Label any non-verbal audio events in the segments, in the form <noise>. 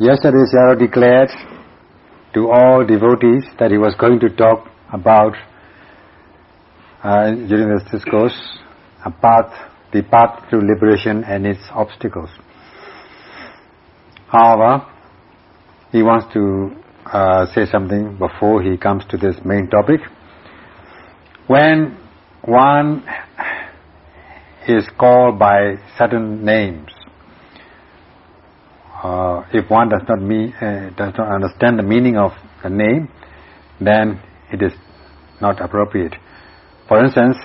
Yesterday Sayadaw declared to all devotees that he was going to talk about uh, during this discourse a path, the path to liberation and its obstacles. However, he wants to uh, say something before he comes to this main topic. When one is called by certain names, uh, if one does not mean, uh, does not understand the meaning of the name, then it is not appropriate. For instance,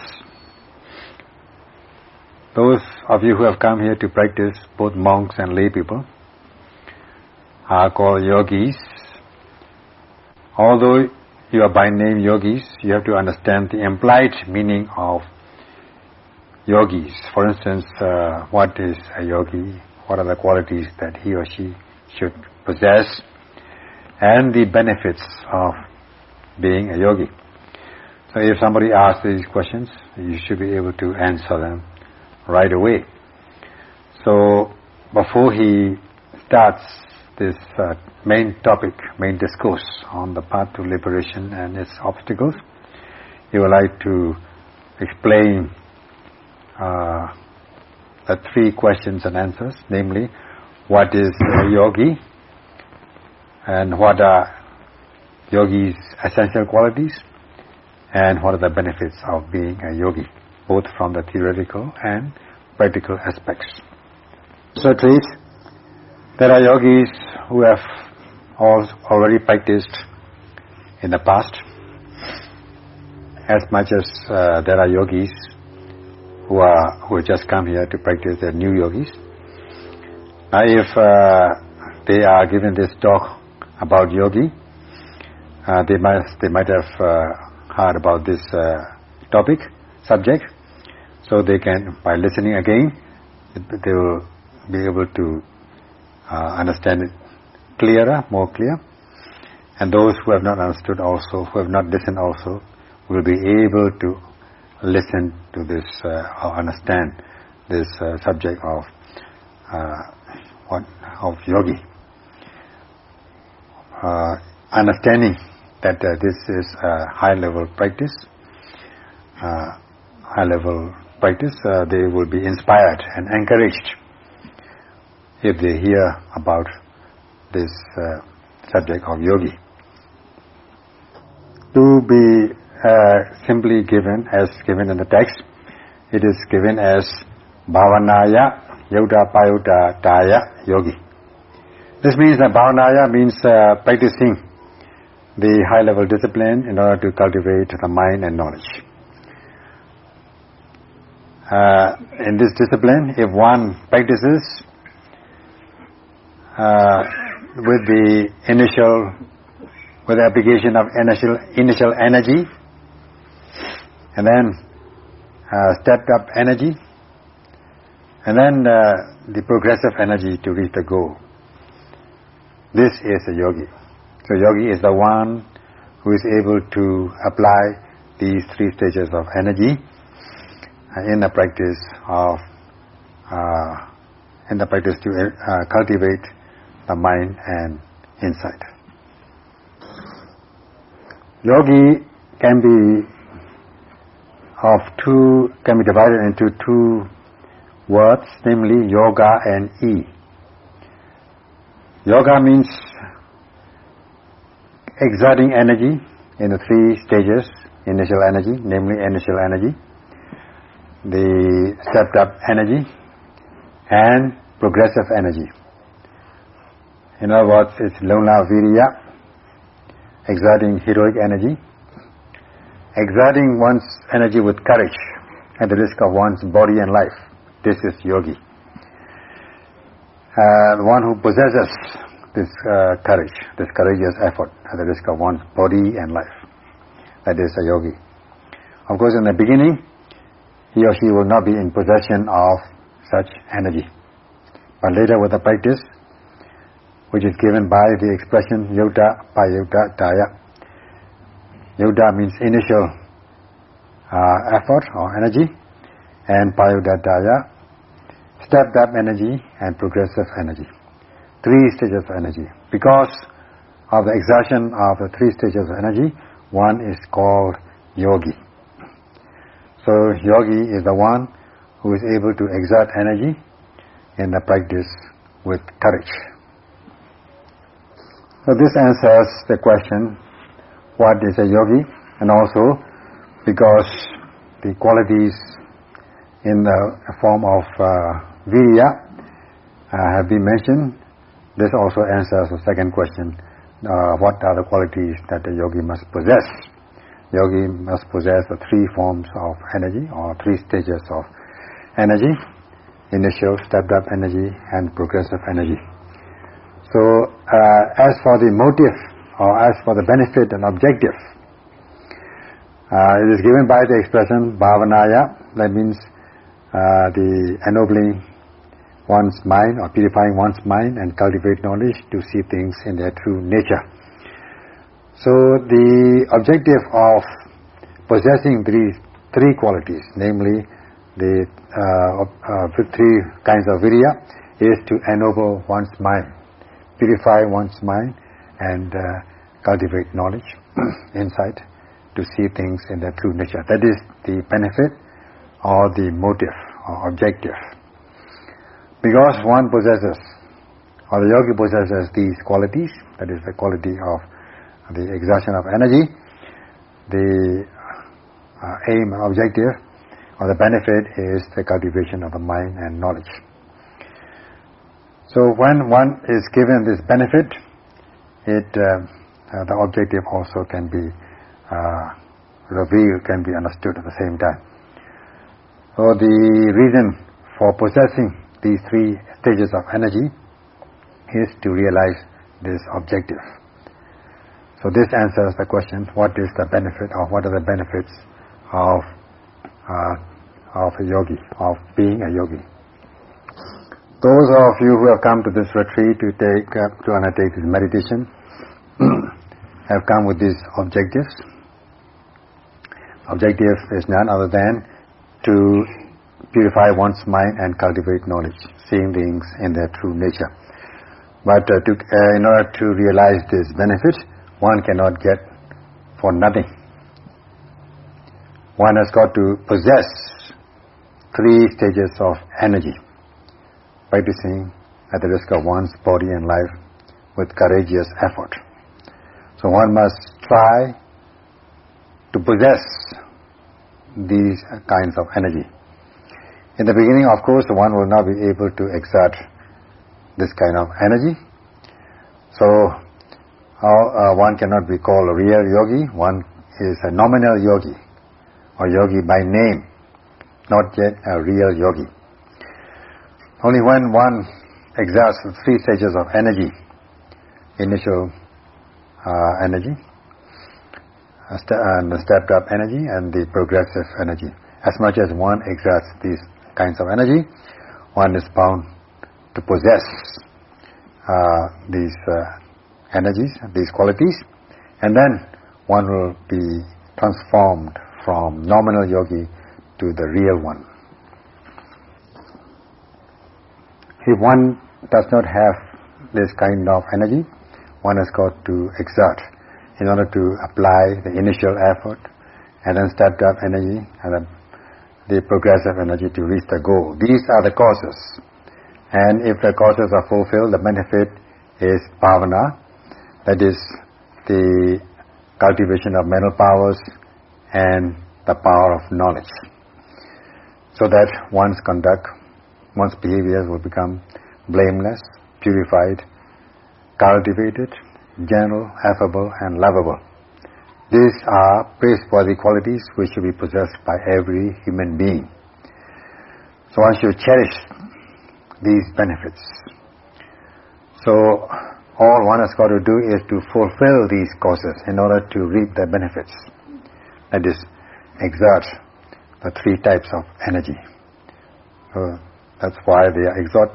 those of you who have come here to practice, both monks and lay people, are called yogis. Although you are by name yogis, you have to understand the implied meaning of yogis. For instance, uh, what is a yogi? What are the qualities that he or she should possess, and the benefits of being a yogi. So if somebody asks these questions, you should be able to answer them right away. So before he starts this uh, main topic, main discourse on the path to liberation and its obstacles, he would like to explain uh, uh, three questions and answers, namely, what is a yogi? And what are yogi's essential qualities? And what are the benefits of being a yogi, both from the theoretical and practical aspects. So there are yogis who have already practiced in the past. As much as uh, there are yogis who are who just come here to practice their new yogis. Now, if uh, they are given this talk about yogi, uh, they might they might have uh, heard about this uh, topic subject, so they can by listening again, they will be able to uh, understand it clearer, more clear. And those who have not understood also, who have not listened also, will be able to listen to this uh, or understand this uh, subject of uh, what of yogi. understanding that this is a high level practice, high level practice, they will be inspired and encouraged if they hear about this uh, subject of yogi. To be uh, simply given as given in the text. It is given as Bhavanaya Yoga Payutta Daya Yogi. This means that Bhavanaya means uh, practicing the high level discipline in order to cultivate the mind and knowledge. Uh, in this discipline, if one practices uh, with the initial, with the application of initial, initial energy, and then uh, stepped up energy, and then uh, the progressive energy to reach the goal. This is a yogi. So yogi is the one who is able to apply these three stages of energy uh, in the practice of uh, in the practice to uh, cultivate the mind and insight. Yogi can be of two can be divided into two words, namely yoga and e. Yoga means exerting energy in the three stages, initial energy, namely initial energy, the stepped up energy, and progressive energy. In other words, it's lona virya, exerting heroic energy, exerting one's energy with courage at the risk of one's body and life. This is yogi. Uh, one who possesses this uh, courage, this courageous effort at the risk of one's body and life. That is a yogi. Of course, in the beginning, he or she will not be in possession of such energy. But later with the practice, which is given by the expression yoga payutta daya, Yuddha means initial uh, effort or energy, and Payudadaya, stepped up energy and progressive energy. three stages of energy. Because of the exertion of the three stages of energy, one is called yogi. So yogi is the one who is able to exert energy in the practice with courage. So this answers the question, what is a yogi? And also, because the qualities in the form of uh, virya uh, have been mentioned, this also answers the second question, uh, what are the qualities that a yogi must possess? Yogi must possess the three forms of energy or three stages of energy, initial, stepped up energy and progressive energy. So uh, as for the motive or as for the benefit and objective, uh, it is given by the expression bhavanaya, that means uh, the ennobling one's mind or purifying one's mind and cultivate knowledge to see things in their true nature. So the objective of possessing these three qualities, namely the uh, uh, three kinds of virya, is to ennoble one's mind, purify one's mind, and uh, cultivate knowledge, <clears throat> insight, to see things in their true nature. That is the benefit or the motive or objective. Because one possesses, or the yogi possesses these qualities, that is the quality of the exertion of energy, the uh, aim and objective or the benefit is the cultivation of the mind and knowledge. So when one is given this benefit, it uh, uh, the objective also can be uh, revealed, can be understood at the same time. So the reason for possessing these three stages of energy is to realize this objective. So this answers the question, what is the benefit or what are the benefits of uh, of a yogi, of being a yogi. Those of you who have come to this retreat to take uh, to undertake this meditation <clears throat> have come with these objectives. Objective is none other than to purify one's mind and cultivate knowledge, seeing things in their true nature. But uh, to, uh, in order to realize this benefit, one cannot get for nothing. One has got to possess three stages of energy, practicing at the risk of one's body and life with courageous effort. So one must try to possess these kinds of energy. In the beginning, of course, one will not be able to exert this kind of energy. So uh, one cannot be called a real yogi. One is a nominal yogi or yogi by name, not yet a real yogi. Only when one exerts three stages of energy, initial uh, energy, and the stepped up energy and the progressive energy. As much as one exerts these kinds of energy, one is bound to possess uh, these uh, energies, these qualities, and then one will be transformed from nominal yogi to the real one. If one does not have this kind of energy, one has got to exert in order to apply the initial effort and then stepped up energy and then the progressive energy to reach the goal. These are the causes. And if the causes are fulfilled, the benefit is bhavana, that is the cultivation of mental powers and the power of knowledge. So that one's conduct, one's behavior will become blameless, purified, cultivated, gentle, affable and lovable. These are praiseworthy qualities which should be possessed by every human being. So one should cherish these benefits. So all one has got to do is to fulfill these causes in order to reap the benefits. That is, exert the three types of energy. So that's why they are exhort,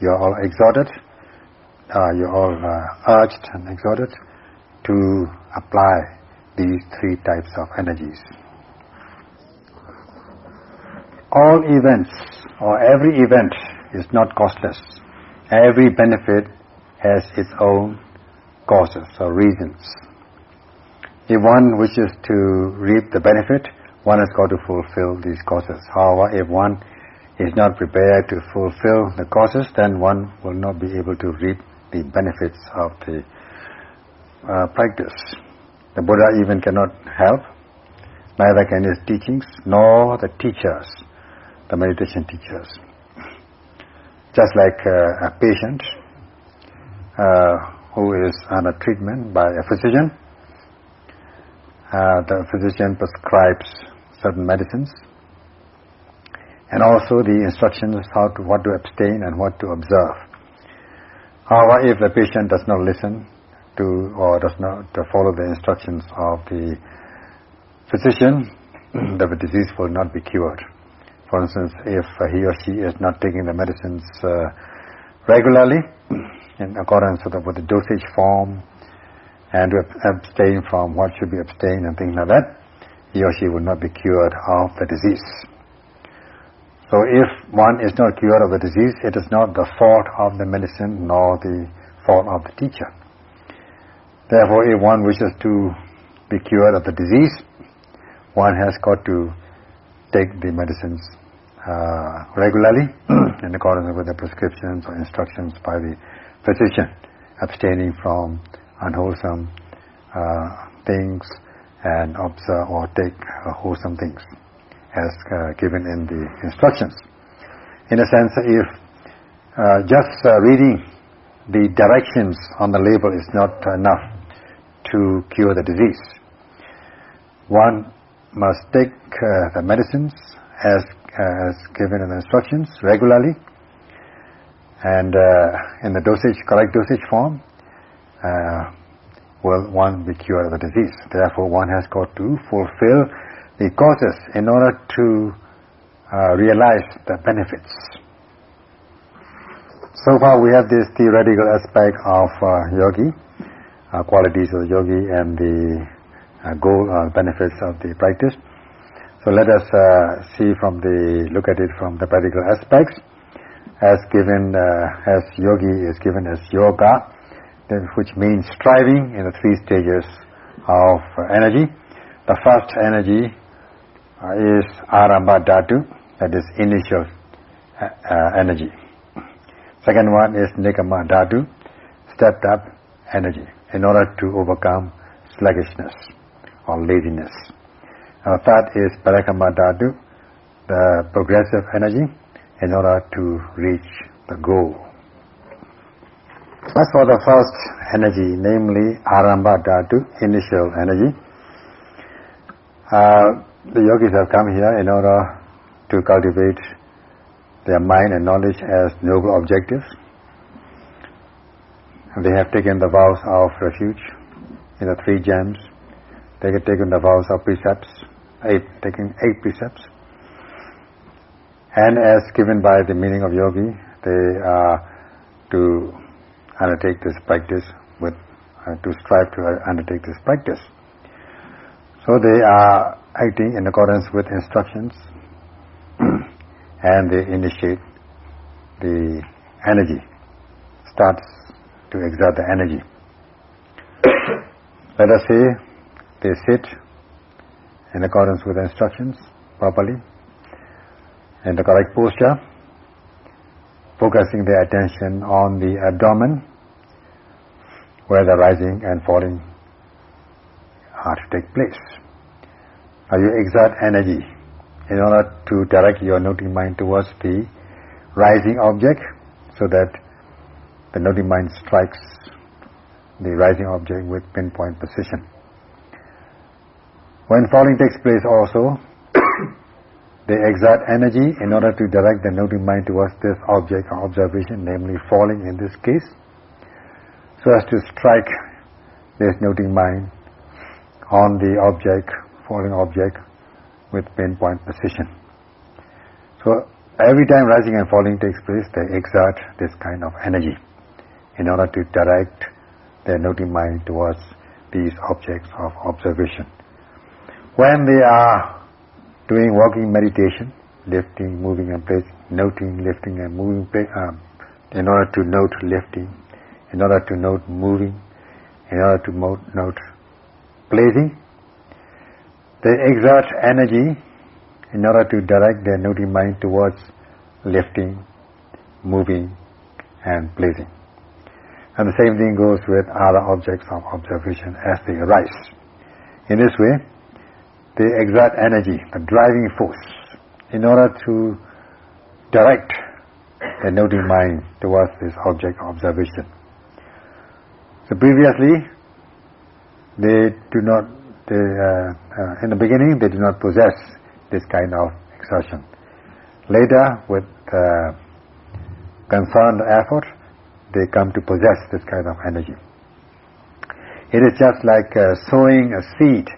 you're all exhorted, uh, you're all uh, urged and exhorted to apply these three types of energies. All events or every event is not costless. Every benefit has its own causes or reasons. If one wishes to reap the benefit, one has got to fulfill these causes. However, if one is not prepared to fulfill the causes, then one will not be able to reap the benefits of the uh, practice. The Buddha even cannot help, neither can his teachings, nor the teachers, the meditation teachers. Just like uh, a patient uh, who is under treatment by a physician, uh, the physician prescribes certain medicines, and also the instructions how to what to abstain and what to observe. However, if the patient does not listen to or does not follow the instructions of the physician, <clears throat> the disease will not be cured. For instance, if he or she is not taking the medicines uh, regularly, <clears throat> in accordance with the, with the dosage form, and abstain from what should be abstained and things like that, he or she will not be cured of the disease. So if one is not cured of the disease, it is not the fault of the medicine nor the fault of the teacher. Therefore, if one wishes to be cured of the disease, one has got to take the medicines uh, regularly <clears throat> in accordance with the prescriptions or instructions by the physician, abstaining from unwholesome uh, things and observe or take uh, wholesome things as uh, given in the instructions. In a sense, if uh, just uh, reading the directions on the label is not enough to cure the disease, one must take uh, the medicines as as given in the instructions regularly and uh, in the dosage correct dosage form uh, will one be cured of the disease therefore one has got to fulfill the causes in order to uh, realize the benefits. So far we have this theoretical aspect of uh, yogi, uh, qualities of the yogi and the uh, goal uh, benefits of the practice. So let us uh, see from the, look at it from the practical aspects as given, as yogi is given as yoga, which means striving in the three stages of energy. The first energy is aramba dhatu, that is initial uh, uh, energy. Second one is nikama dhatu, stepped up energy, in order to overcome sluggishness or laziness. Third is parakama dhatu, the progressive energy, in order to reach the goal. As for the first energy, namely aramba dhatu, initial energy, uh, the yogis have come here in order to cultivate their mind and knowledge as noble objectives. And they have taken the vows of refuge in the three gems. They have taken the vows of precepts, eight, taking eight precepts. And as given by the meaning of yogi, they are to undertake this practice with, uh, to strive to undertake this practice. So they are acting in accordance with instructions <clears throat> and they initiate the energy, starts to exert the energy. <coughs> Let us say they sit in accordance with instructions properly, in the correct posture, focusing their attention on the abdomen, where the rising and falling are to take place you exert energy in order to direct your noting mind towards the rising object so that the noting mind strikes the rising object with pinpoint precision. When falling takes place also, <coughs> they exert energy in order to direct the noting mind towards this object or observation, namely falling in this case, so as to strike this noting mind on the object falling object with pinpoint precision. So every time rising and falling takes place, they exert this kind of energy in order to direct their noting mind towards these objects of observation. When they are doing walking meditation, lifting, moving and placing, noting, lifting and moving, um, in order to note lifting, in order to note moving, in order to note pleasing. They exert energy in order to direct their noting mind towards lifting, moving, and pleasing. And the same thing goes with other objects of observation as they arise. In this way, they exert energy, the driving force, in order to direct the noting mind towards this object of observation. So previously, they do not, uh, uh, in the beginning, they do not possess this kind of exertion. Later, with uh, concerned effort, they come to possess this kind of energy. It is just like uh, sowing a seed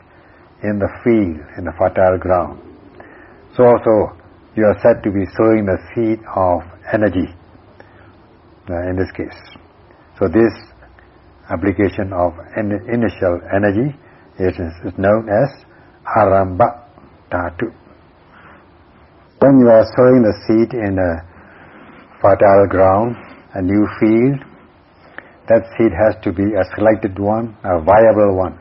in the field, in the fertile ground. So also, you are said to be sowing the seed of energy, uh, in this case. So this application of initial energy is, is known as aramba dhatu. When you are sowing the seed in a fertile ground, a new field, that seed has to be a selected one, a viable one.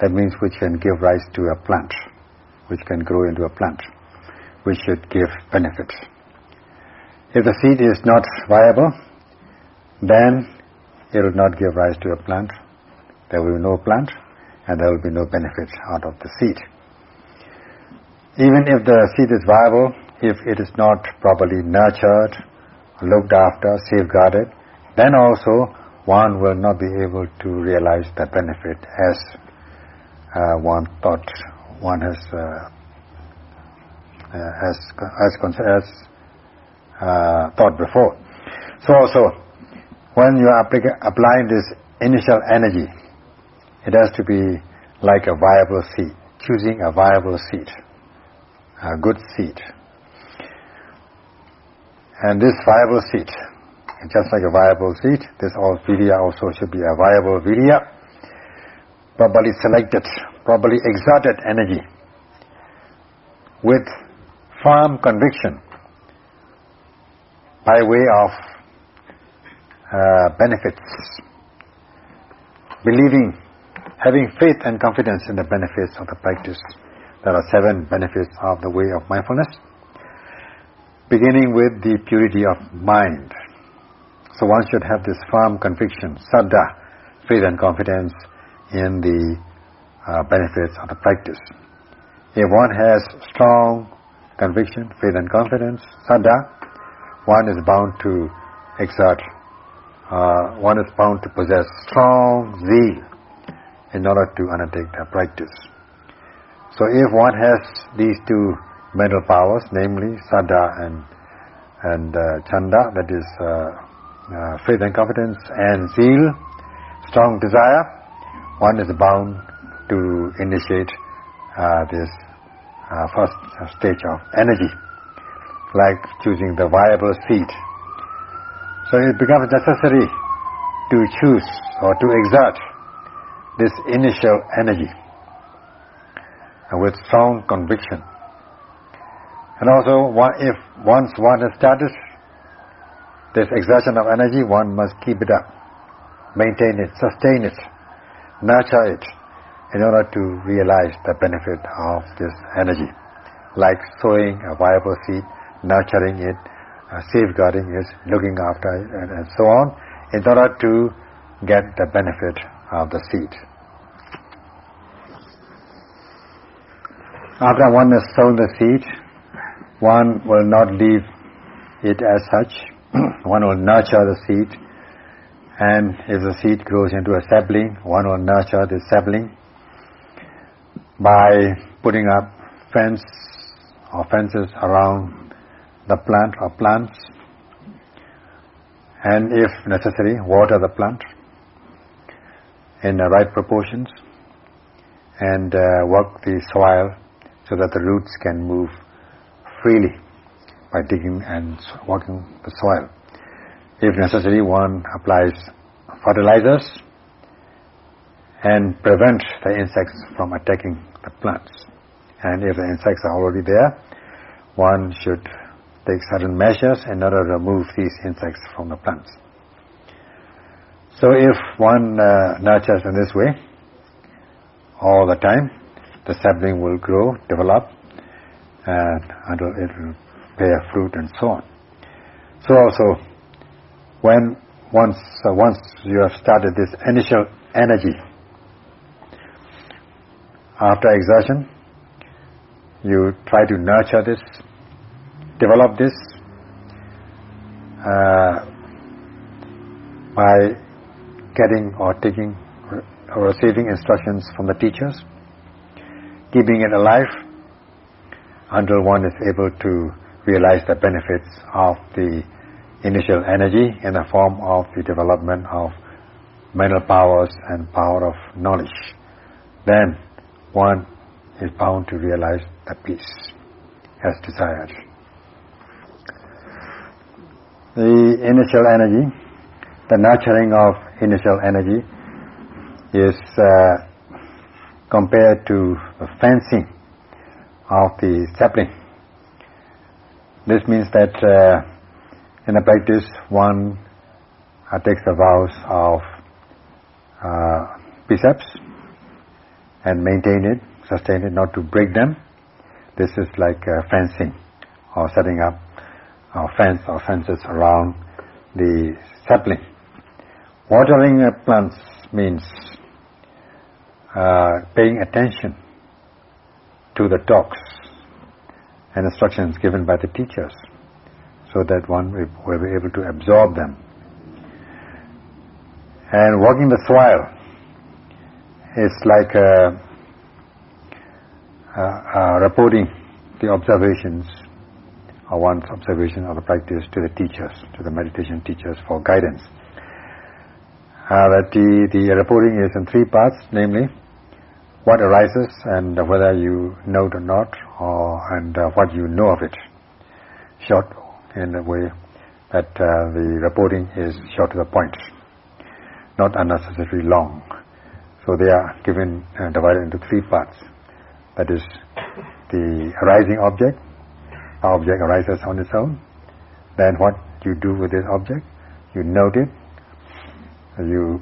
That means which can give rise to a plant, which can grow into a plant, which should give benefits. If the seed is not viable, then it will not give rise to a plant. There will be no plant and there will be no benefit out of the seed. Even if the seed is viable, if it is not properly nurtured, looked after, safeguarded, then also one will not be able to realize the benefit as uh, one thought one has uh, uh, as as, as uh, thought before. So also when you are applying this initial energy, it has to be like a viable seed, choosing a viable seed, a good seed. And this viable seed, just like a viable seed, this all virya also should be a viable virya, properly selected, properly exerted energy, with firm conviction, by way of uh, benefits. Believing, having faith and confidence in the benefits of the practice. There are seven benefits of the way of mindfulness. Beginning with the purity of mind. So one should have this firm conviction, saddha, faith and confidence in the uh, benefits of the practice. If one has strong conviction, faith and confidence, saddha, one is bound to exert uh, one is bound to possess strong zeal in order to undertake the practice. So if one has these two mental powers, namely saddha and and uh, chanda, that is uh, uh, faith and confidence, and zeal, strong desire, one is bound to initiate uh, this uh, first stage of energy, like choosing the viable seed so it becomes necessary to choose or to exert this initial energy with strong conviction. And also, if once one has started this exertion of energy, one must keep it up, maintain it, sustain it, nurture it, in order to realize the benefit of this energy. Like sowing a viable seed, nurturing it, uh, safeguarding it, looking after it, and, and so on, in order to get the benefit of the seed. After one has sown the seed, one will not leave it as such. <clears throat> one will nurture the seed, and if the seed grows into a sapling, one will nurture the sapling by putting up fence or fences around the plant or plants and if necessary water the plant in the right proportions and uh, work the soil so that the roots can move freely by digging and working the soil. If necessary, one applies fertilizers and prevent the insects from attacking the plants. And if the insects are already there, one should take certain measures in order to remove these insects from the plants. So if one uh, nurtures in this way all the time, the sapling will grow, develop, and it will bear fruit and so on. So also, when once uh, once you have started this initial energy, after exertion, you try to nurture this, develop this uh, by getting or taking or receiving instructions from the teachers, keeping it alive until one is able to realize the benefits of the initial energy in the form of the development of mental powers and power of knowledge. Then one is bound to realize the peace as desired. The initial energy, the nurturing of initial energy is uh, compared to the fencing of the sapling. This means that uh, in the practice one uh, takes the vows of uh, precepts and maintain it, sustain it, not to break them. This is like fencing or setting up a fence or fences around the sapling. Watering plants means uh, paying attention to the talks and instructions given by the teachers so that one will be able to absorb them. And walking the soil is like reporting the observations or one's observation of the practice to the teachers, to the meditation teachers for guidance. Uh, that the, the reporting is in three parts, namely what arises and whether you know it or not, or and uh, what you know of it. Short in a way that uh, the reporting is short to the point, not unnecessarily long. So they are given, uh, divided into three parts. That is the arising object. Object arises on its own. Then what you do with this object, you note it. You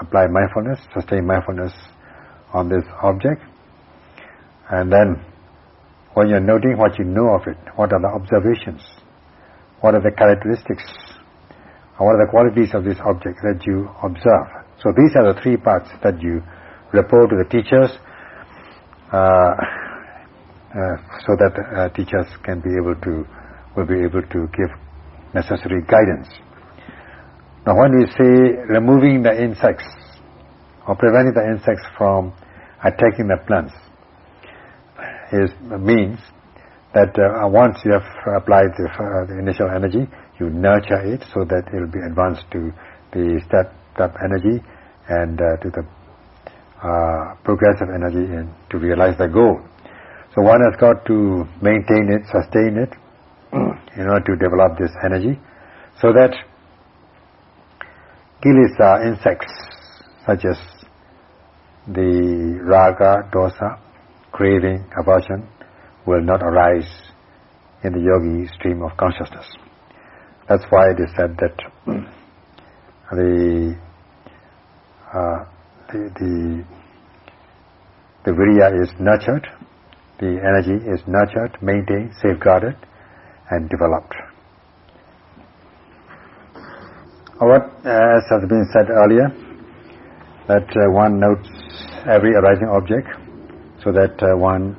apply mindfulness, sustain mindfulness on this object. And then when you're noting what you know of it, what are the observations, what are the characteristics, what are the qualities of this object that you observe. So these are the three parts that you report to the teachers uh, uh, so that uh, teachers can be able to, will be able to give necessary guidance. Now when we say removing the insects or preventing the insects from attacking the plants, is means that uh, once you have applied the, uh, the, initial energy, you nurture it so that it will be advanced to the step up energy and uh, to the uh, progressive energy and to realize the goal. So one has got to maintain it, sustain it, <clears throat> in order to develop this energy, so that kilesa insects such as the raga, dosa, craving, aversion will not arise in the yogi stream of consciousness. That's why it is said that <clears throat> the uh, the, the, the virya is nurtured, the energy is nurtured, maintained, safeguarded, and developed. What, as has been said earlier, that uh, one notes every arising object so that uh, one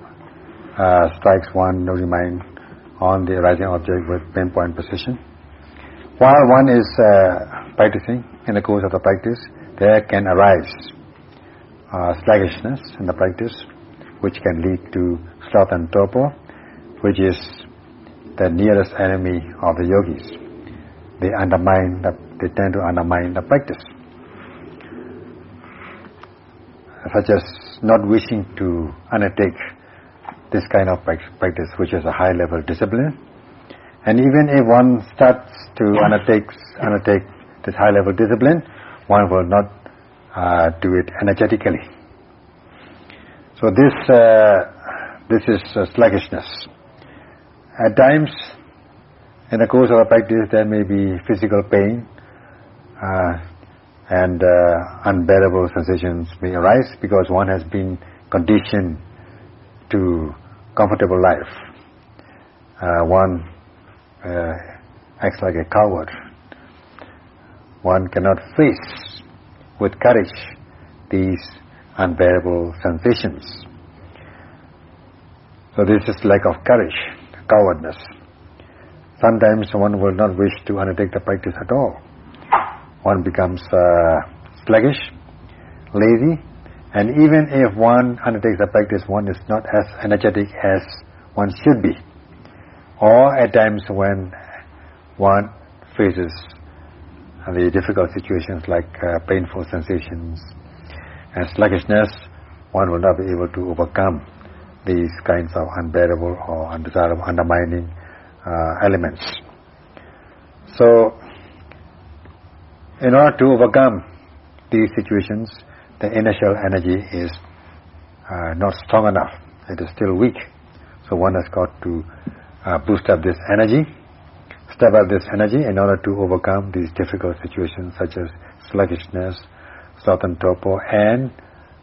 uh, strikes one noting mind on the arising object with pinpoint precision. While one is uh, practicing in the course of the practice, there can arise uh, sluggishness in the practice, which can lead to sloth and torpor, which is the nearest enemy of the yogis. They undermine, the, they tend to undermine the practice. Such as not wishing to undertake this kind of practice, which is a high-level discipline. And even if one starts to undertake, undertake this high-level discipline, one will not uh, do it energetically. So this uh, this is uh, sluggishness. At times, in the course of a practice, there may be physical pain, uh, and uh, unbearable sensations may arise because one has been conditioned to comfortable life. Uh, one uh, acts like a coward. One cannot face with courage these unbearable sensations. So this is lack of courage, cowardness. Sometimes one will not wish to undertake the practice at all. One becomes uh, sluggish, lazy, and even if one undertakes the practice, one is not as energetic as one should be. Or at times when one faces the difficult situations like uh, painful sensations and sluggishness, one will not be able to overcome these kinds of unbearable or undesirable, undermining uh, elements. So, in order to overcome these situations, the initial energy is uh, not strong enough. It is still weak. So one has got to uh, boost up this energy, step up this energy in order to overcome these difficult situations such as sluggishness, and torpor, and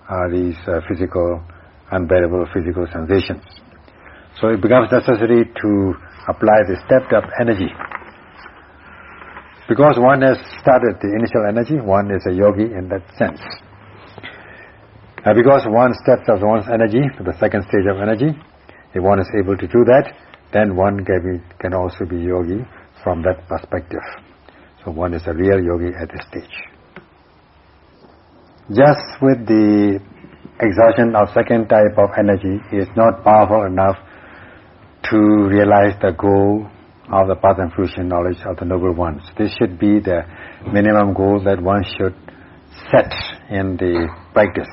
uh, these uh, physical, unbearable physical sensations. So it becomes necessary to apply the stepped up energy. Because one has started the initial energy, one is a yogi in that sense. Uh, because one steps up one's energy to the second stage of energy, if one is able to do that, then one can, be, can also be yogi from that perspective. So one is a real yogi at this stage. Just with the exhaustion of second type of energy is not powerful enough to realize the goal of the path and fruition knowledge of the noble ones. This should be the minimum goal that one should set in the practice.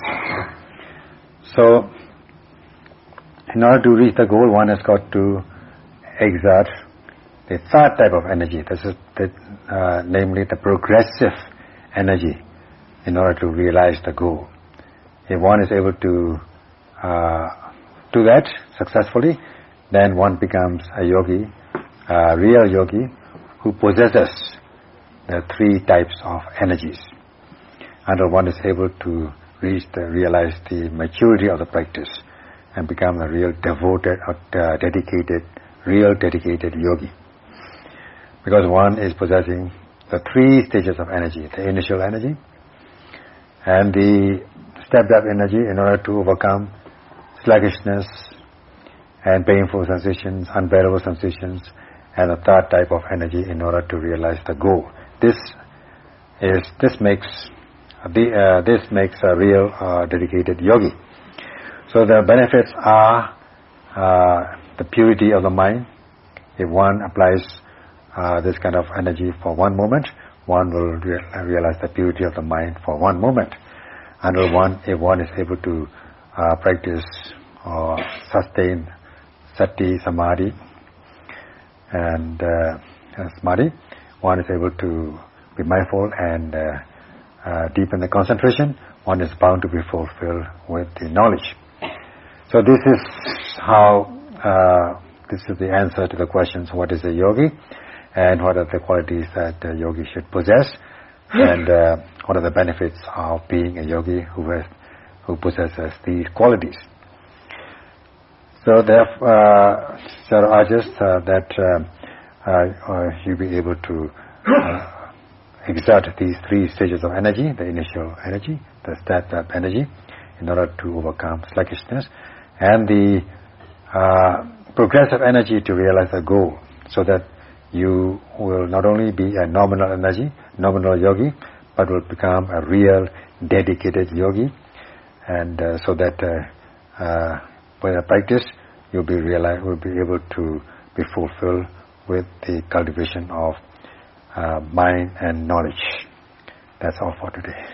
So, in order to reach the goal, one has got to exert the third type of energy, this is the, uh, namely the progressive energy, in order to realize the goal. If one is able to uh, do that successfully, then one becomes a yogi, a real yogi, who possesses the three types of energies until one is able to reach the, realize the maturity of the practice and become a real devoted or uh, dedicated, real dedicated yogi. Because one is possessing the three stages of energy, the initial energy, and the stepped up energy in order to overcome sluggishness and painful sensations, unbearable sensations, and a third type of energy in order to realize the goal. This is, this makes the, uh, this makes a real uh, dedicated yogi. So the benefits are uh, the purity of the mind. If one applies uh, this kind of energy for one moment, one will re realize the purity of the mind for one moment. And one, if one is able to uh, practice or sustain sati, samadhi, and uh, samadhi, one is able to be mindful and uh, deepen the concentration, one is bound to be fulfilled with the knowledge. So this is how, uh, this is the answer to the questions, what is a yogi, and what are the qualities that a yogi should possess, and uh, what are the benefits of being a yogi who has, who possesses these qualities. So therefore, uh, Sir urges uh, that uh, uh, you be able to uh, exert these three stages of energy, the initial energy, the stepped-up energy, in order to overcome sluggishness, and the uh, progressive energy to realize a goal, so that you will not only be a nominal energy, nominal yogi, but will become a real dedicated yogi, and uh, so that uh, uh, when you practice, you'll be realize, will be able to be fulfilled with the cultivation of uh, mind and knowledge. That's all for today.